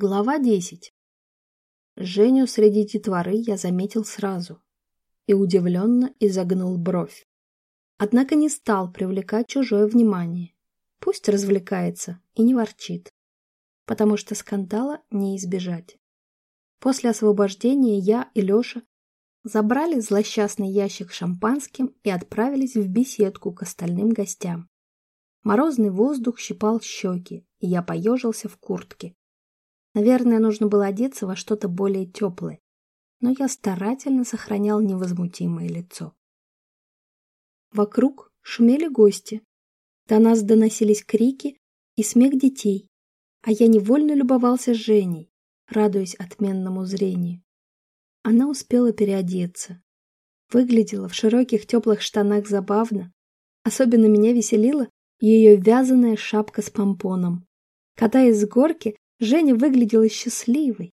Глава 10. Женю среди детворы я заметил сразу и удивленно изогнул бровь. Однако не стал привлекать чужое внимание. Пусть развлекается и не ворчит, потому что скандала не избежать. После освобождения я и Леша забрали злосчастный ящик шампанским и отправились в беседку к остальным гостям. Морозный воздух щипал щеки, и я поежился в куртке Наверное, нужно было одеться во что-то более теплое, но я старательно сохранял невозмутимое лицо. Вокруг шумели гости. До нас доносились крики и смех детей, а я невольно любовался Женей, радуясь отменному зрению. Она успела переодеться. Выглядела в широких теплых штанах забавно. Особенно меня веселила ее вязаная шапка с помпоном. Катаясь с горки, Женя выглядела счастливой,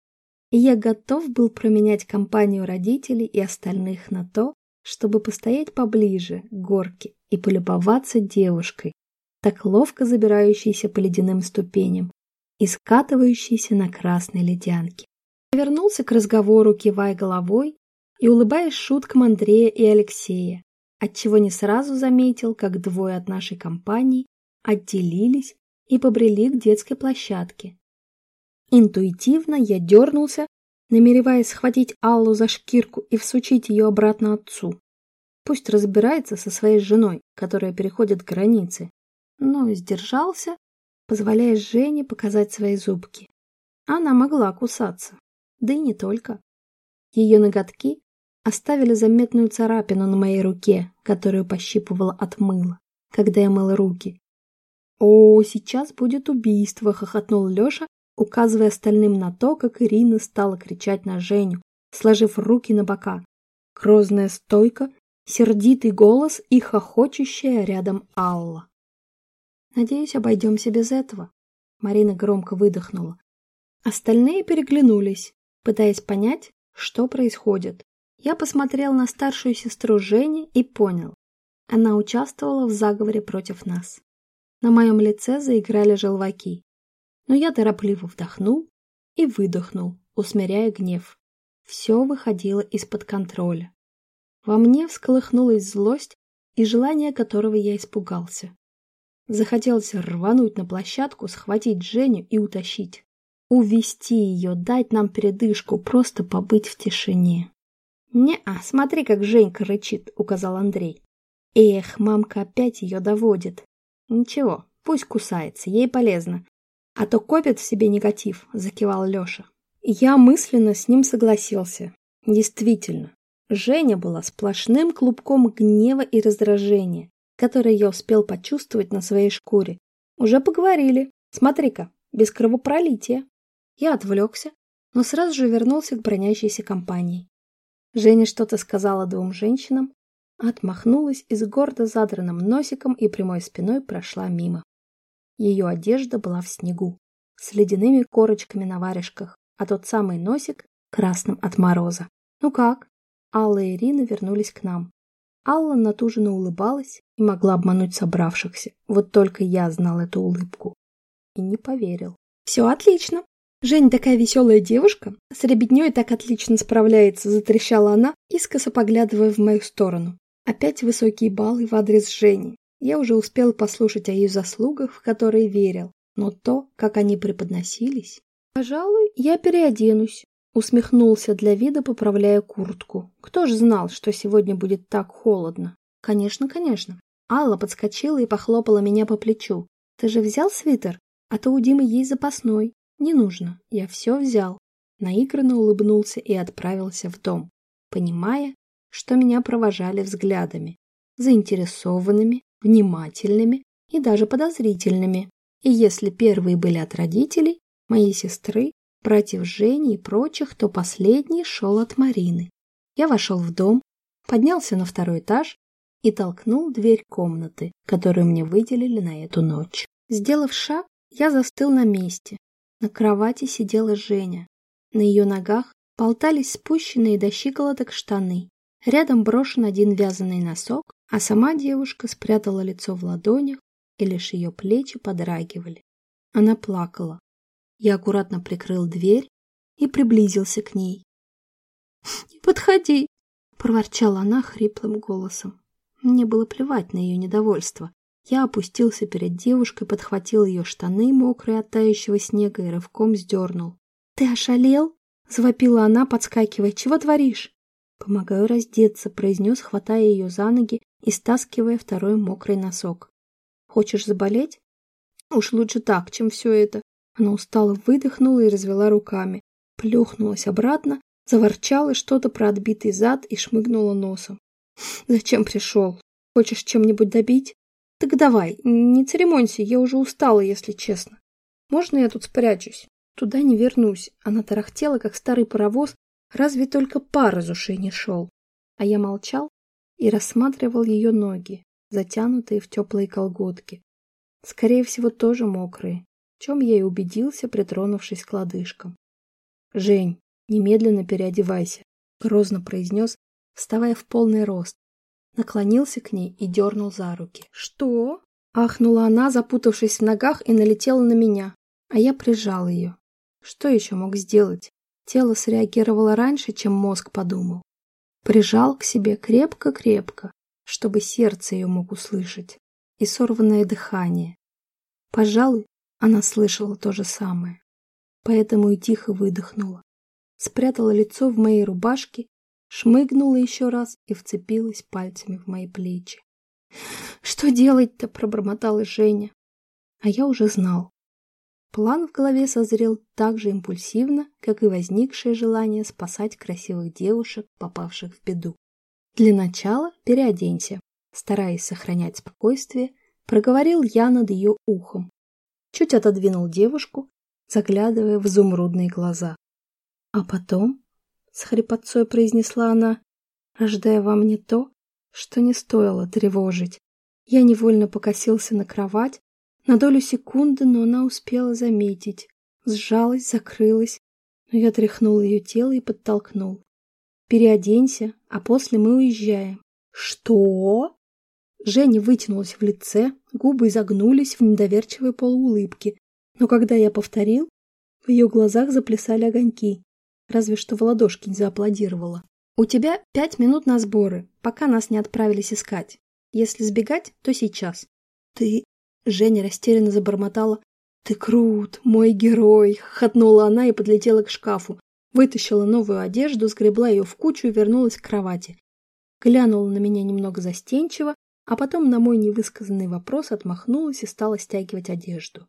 и я готов был променять компанию родителей и остальных на то, чтобы постоять поближе к горке и полюбоваться девушкой, так ловко забирающейся по ледяным ступеням и скатывающейся на красной ледянке. Я вернулся к разговору, кивая головой и улыбаясь шуткам Андрея и Алексея, отчего не сразу заметил, как двое от нашей компании отделились и побрели к детской площадке, Интуитивно я дернулся, намереваясь схватить Аллу за шкирку и всучить ее обратно отцу. Пусть разбирается со своей женой, которая переходит границы. Но сдержался, позволяя Жене показать свои зубки. Она могла кусаться, да и не только. Ее ноготки оставили заметную царапину на моей руке, которую пощипывала от мыла, когда я мыл руки. «О, сейчас будет убийство!» — хохотнул Леша, указывая остальным на то, как Ирина стала кричать на Женю, сложив руки на бока. Грозная стойка, сердитый голос и хохочущая рядом Алла. «Надеюсь, обойдемся без этого», — Марина громко выдохнула. Остальные переглянулись, пытаясь понять, что происходит. Я посмотрел на старшую сестру Жени и понял. Она участвовала в заговоре против нас. На моем лице заиграли желваки но я торопливо вдохнул и выдохнул, усмиряя гнев. Все выходило из-под контроля. Во мне всколыхнулась злость и желание которого я испугался. Захотелось рвануть на площадку, схватить Женю и утащить. Увести ее, дать нам передышку, просто побыть в тишине. «Не-а, смотри, как Женька рычит», — указал Андрей. «Эх, мамка опять ее доводит». «Ничего, пусть кусается, ей полезно. А то копит в себе негатив, закивал Леша. Я мысленно с ним согласился. Действительно, Женя была сплошным клубком гнева и раздражения, которое я успел почувствовать на своей шкуре. Уже поговорили. Смотри-ка, без кровопролития. Я отвлекся, но сразу же вернулся к бронящейся компании. Женя что-то сказала двум женщинам, отмахнулась и с гордо задранным носиком и прямой спиной прошла мимо. Ее одежда была в снегу, с ледяными корочками на варежках, а тот самый носик красным от мороза. «Ну как?» Алла и Ирина вернулись к нам. Алла натуженно улыбалась и могла обмануть собравшихся. Вот только я знал эту улыбку. И не поверил. «Все отлично. Жень такая веселая девушка. С ребятней так отлично справляется», — затрещала она, искоса поглядывая в мою сторону. Опять высокие баллы в адрес Жени. Я уже успел послушать о ее заслугах, в которые верил, но то, как они преподносились... «Пожалуй, я переоденусь», — усмехнулся для вида, поправляя куртку. «Кто ж знал, что сегодня будет так холодно?» «Конечно, конечно». Алла подскочила и похлопала меня по плечу. «Ты же взял свитер? А то у Димы есть запасной». «Не нужно. Я все взял». Наигранно улыбнулся и отправился в дом, понимая, что меня провожали взглядами, заинтересованными, внимательными и даже подозрительными. И если первые были от родителей, моей сестры, братьев Жени и прочих, то последний шел от Марины. Я вошел в дом, поднялся на второй этаж и толкнул дверь комнаты, которую мне выделили на эту ночь. Сделав шаг, я застыл на месте. На кровати сидела Женя. На ее ногах болтались спущенные до щиколоток штаны. Рядом брошен один вязаный носок, а сама девушка спрятала лицо в ладонях, и лишь ее плечи подрагивали. Она плакала. Я аккуратно прикрыл дверь и приблизился к ней. «Не подходи!» — проворчала она хриплым голосом. Мне было плевать на ее недовольство. Я опустился перед девушкой, подхватил ее штаны, мокрые от тающего снега, и рывком сдернул. «Ты ошалел?» — завопила она, подскакивая. «Чего творишь?» «Помогаю раздеться», — произнес, хватая ее за ноги и стаскивая второй мокрый носок. «Хочешь заболеть?» «Уж лучше так, чем все это». Она устало выдохнула и развела руками. Плюхнулась обратно, заворчала что-то про отбитый зад и шмыгнула носом. «Зачем пришел? Хочешь чем-нибудь добить? Так давай, не церемонься, я уже устала, если честно. Можно я тут спрячусь? Туда не вернусь». Она тарахтела, как старый паровоз, Разве только пар из ушей не шел. А я молчал и рассматривал ее ноги, затянутые в теплые колготки. Скорее всего, тоже мокрые, в чем я и убедился, притронувшись к лодыжкам. «Жень, немедленно переодевайся», — грозно произнес, вставая в полный рост. Наклонился к ней и дернул за руки. «Что?» — ахнула она, запутавшись в ногах, и налетела на меня, а я прижал ее. Что еще мог сделать? Тело среагировало раньше, чем мозг подумал. Прижал к себе крепко-крепко, чтобы сердце ее мог услышать, и сорванное дыхание. Пожалуй, она слышала то же самое, поэтому и тихо выдохнула. Спрятала лицо в моей рубашке, шмыгнула еще раз и вцепилась пальцами в мои плечи. «Что делать-то?» — пробормотала Женя. А я уже знал. План в голове созрел так же импульсивно, как и возникшее желание спасать красивых девушек, попавших в беду. Для начала переоденься. Стараясь сохранять спокойствие, проговорил я над ее ухом. Чуть отодвинул девушку, заглядывая в изумрудные глаза. А потом, с хрипотцой произнесла она, рождая во мне то, что не стоило тревожить. Я невольно покосился на кровать, на долю секунды, но она успела заметить. Сжалась, закрылась, но я тряхнул ее тело и подтолкнул. «Переоденься, а после мы уезжаем». «Что?» Женя вытянулась в лице, губы изогнулись в недоверчивой полуулыбке, но когда я повторил, в ее глазах заплясали огоньки, разве что в ладошки не зааплодировала. «У тебя пять минут на сборы, пока нас не отправились искать. Если сбегать, то сейчас». «Ты Женя растерянно забормотала. «Ты крут, мой герой!» — хохотнула она и подлетела к шкафу. Вытащила новую одежду, сгребла ее в кучу и вернулась к кровати. Глянула на меня немного застенчиво, а потом на мой невысказанный вопрос отмахнулась и стала стягивать одежду.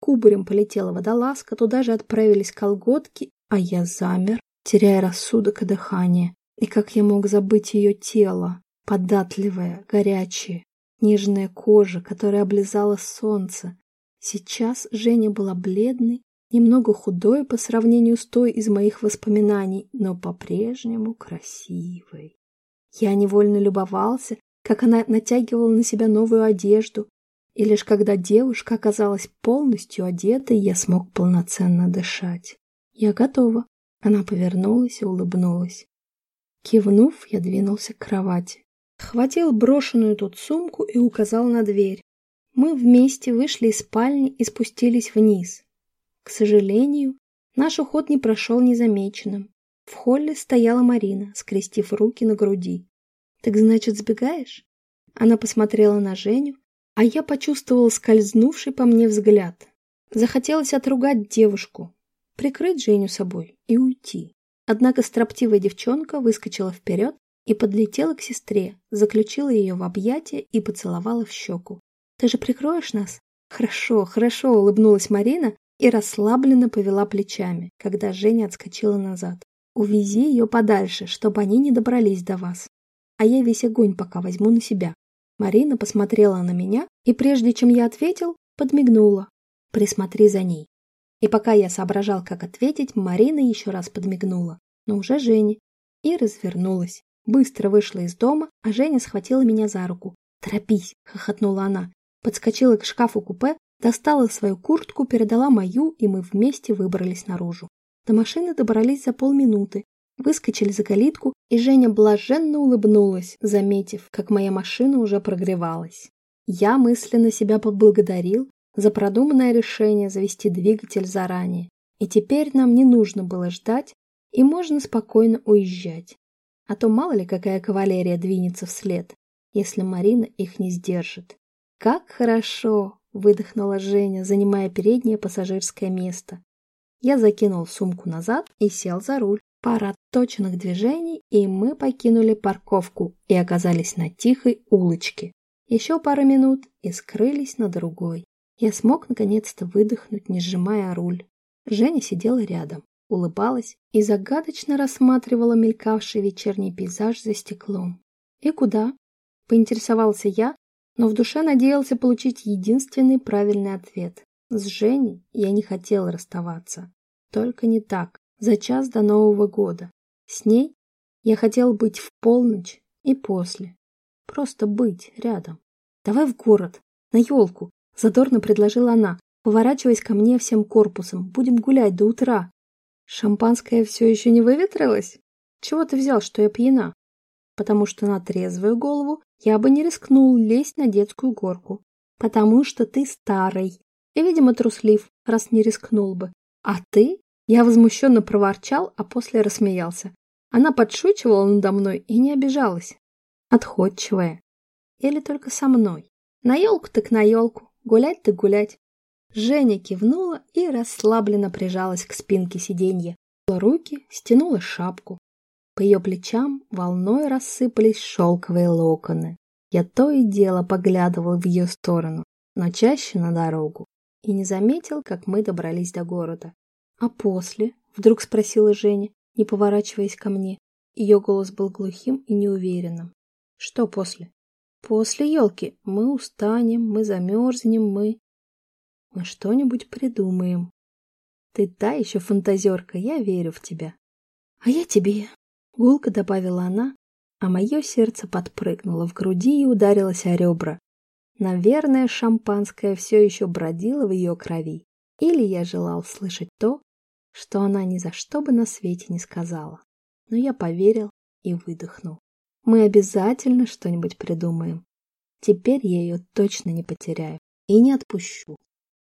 Кубарем полетела водолазка, туда же отправились колготки, а я замер, теряя рассудок и дыхание. И как я мог забыть ее тело, податливое, горячее, нежная кожа, которая облизала солнце. Сейчас Женя была бледной, немного худой по сравнению с той из моих воспоминаний, но по-прежнему красивой. Я невольно любовался, как она натягивала на себя новую одежду, и лишь когда девушка оказалась полностью одетой, я смог полноценно дышать. «Я готова». Она повернулась и улыбнулась. Кивнув, я двинулся к кровати. Хватил брошенную тут сумку и указал на дверь. Мы вместе вышли из спальни и спустились вниз. К сожалению, наш уход не прошел незамеченным. В холле стояла Марина, скрестив руки на груди. «Так значит, сбегаешь?» Она посмотрела на Женю, а я почувствовал скользнувший по мне взгляд. Захотелось отругать девушку, прикрыть Женю собой и уйти. Однако строптивая девчонка выскочила вперед и подлетела к сестре, заключила ее в объятия и поцеловала в щеку. «Ты же прикроешь нас?» «Хорошо, хорошо», — улыбнулась Марина и расслабленно повела плечами, когда Женя отскочила назад. «Увези ее подальше, чтобы они не добрались до вас. А я весь огонь пока возьму на себя». Марина посмотрела на меня и, прежде чем я ответил, подмигнула. «Присмотри за ней». И пока я соображал, как ответить, Марина еще раз подмигнула, но уже Жене, и развернулась. Быстро вышла из дома, а Женя схватила меня за руку. «Торопись!» — хохотнула она. Подскочила к шкафу-купе, достала свою куртку, передала мою, и мы вместе выбрались наружу. До машины добрались за полминуты, выскочили за калитку, и Женя блаженно улыбнулась, заметив, как моя машина уже прогревалась. Я мысленно себя поблагодарил за продуманное решение завести двигатель заранее. И теперь нам не нужно было ждать, и можно спокойно уезжать. А то мало ли какая кавалерия двинется вслед, если Марина их не сдержит. «Как хорошо!» — выдохнула Женя, занимая переднее пассажирское место. Я закинул сумку назад и сел за руль. Пара точных движений, и мы покинули парковку и оказались на тихой улочке. Еще пару минут и скрылись на другой. Я смог наконец-то выдохнуть, не сжимая руль. Женя сидела рядом, улыбалась и загадочно рассматривала мелькавший вечерний пейзаж за стеклом. «И куда?» – поинтересовался я, но в душе надеялся получить единственный правильный ответ. С Женей я не хотел расставаться. Только не так, за час до Нового года. С ней я хотел быть в полночь и после. Просто быть рядом. «Давай в город, на елку», Задорно предложила она, поворачиваясь ко мне всем корпусом. Будем гулять до утра. Шампанское все еще не выветрилось? Чего ты взял, что я пьяна? Потому что на трезвую голову я бы не рискнул лезть на детскую горку. Потому что ты старый. И, видимо, труслив, раз не рискнул бы. А ты? Я возмущенно проворчал, а после рассмеялся. Она подшучивала надо мной и не обижалась. Отходчивая. Или только со мной. На елку так на елку. Гулять так гулять. Женя кивнула и расслабленно прижалась к спинке сиденья. Руки стянула шапку. По ее плечам волной рассыпались шелковые локоны. Я то и дело поглядывал в ее сторону, но чаще на дорогу, и не заметил, как мы добрались до города. «А после?» — вдруг спросила Женя, не поворачиваясь ко мне. Ее голос был глухим и неуверенным. «Что после?» После елки мы устанем, мы замерзнем, мы... Мы что-нибудь придумаем. Ты та еще фантазерка, я верю в тебя. А я тебе. Гулко добавила она, а мое сердце подпрыгнуло в груди и ударилось о ребра. Наверное, шампанское все еще бродило в ее крови. Или я желал слышать то, что она ни за что бы на свете не сказала. Но я поверил и выдохнул. Мы обязательно что-нибудь придумаем. Теперь я ее точно не потеряю и не отпущу.